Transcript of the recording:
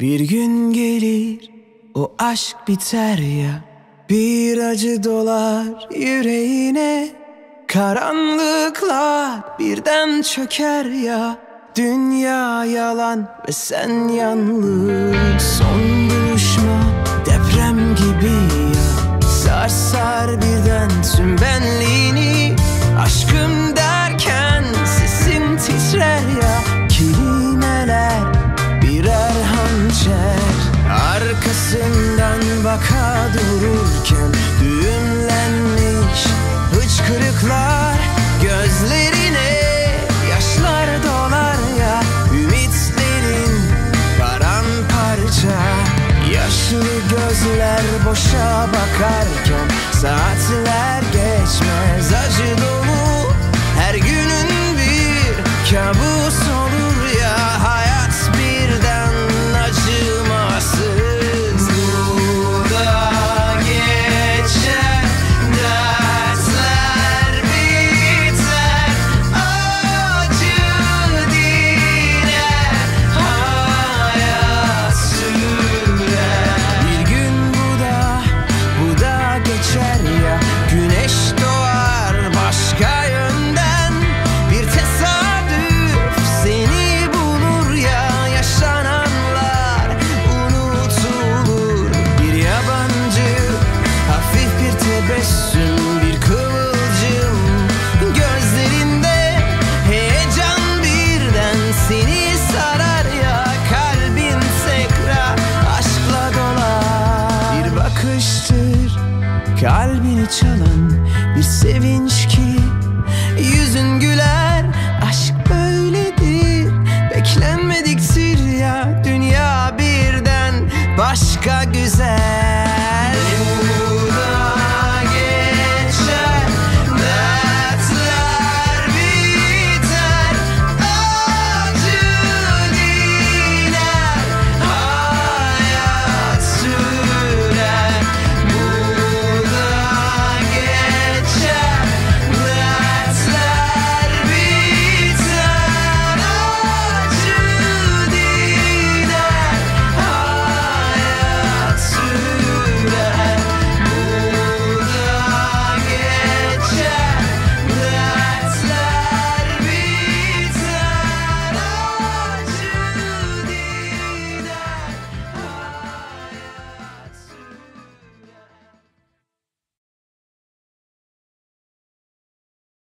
Bir gün gelir o aşk biter ya. Bir acı dolar yüreğine. Karanlıklar birden çöker ya. Dünya yalan ve sen yalnız. Son buluşma deprem gibi ya. Sarsar hançer Arkasından baka dururken Düğümlenmiş hıçkırıklar Gözlerine yaşlar dolar ya Ümitlerin paramparça. Yaşlı gözler boşa bakarken Saatler geçmez acı kalbini çalan bir sevinç ki Yüzün güler aşk böyledir. Beklenmediktir ya dünya birden başka güzel